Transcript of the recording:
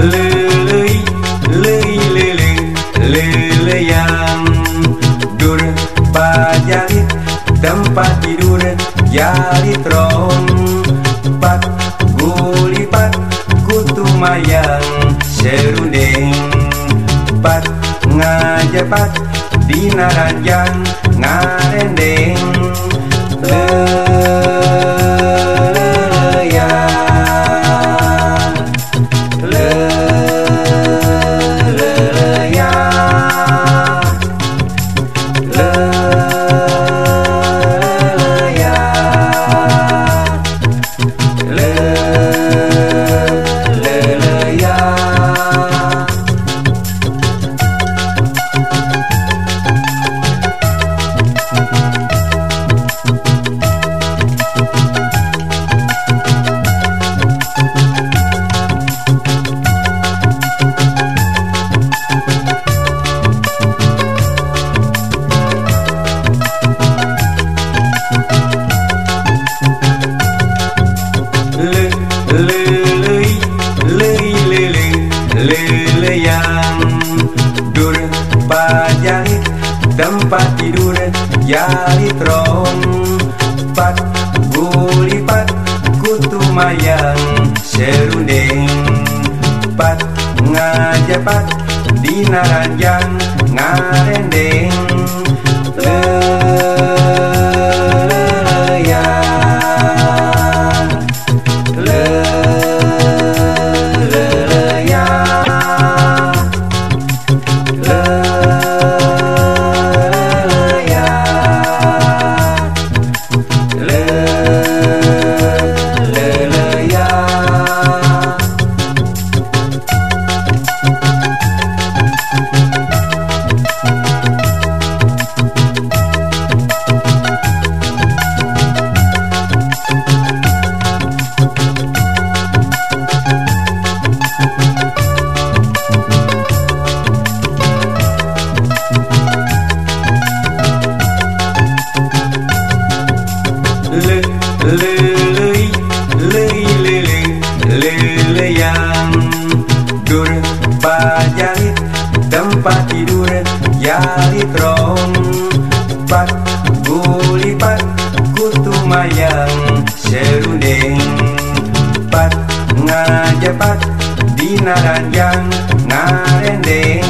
leuleui leuleui leuleui leuleuyan dur pajalit tempat tidur jari trong pat gulipat kutu mayang serundeng pat ngajepat dina ranjang leleyang dur pajahit tempat tidur jali trompat gulipat kutu mayang serundeng. Pat ngajapat dina ranjang ngarendeng leleyang dur pajarit tempat tidur jali trompat gulipat kutu mayang serundeng pat ngajapat dina ranjang ngarendeng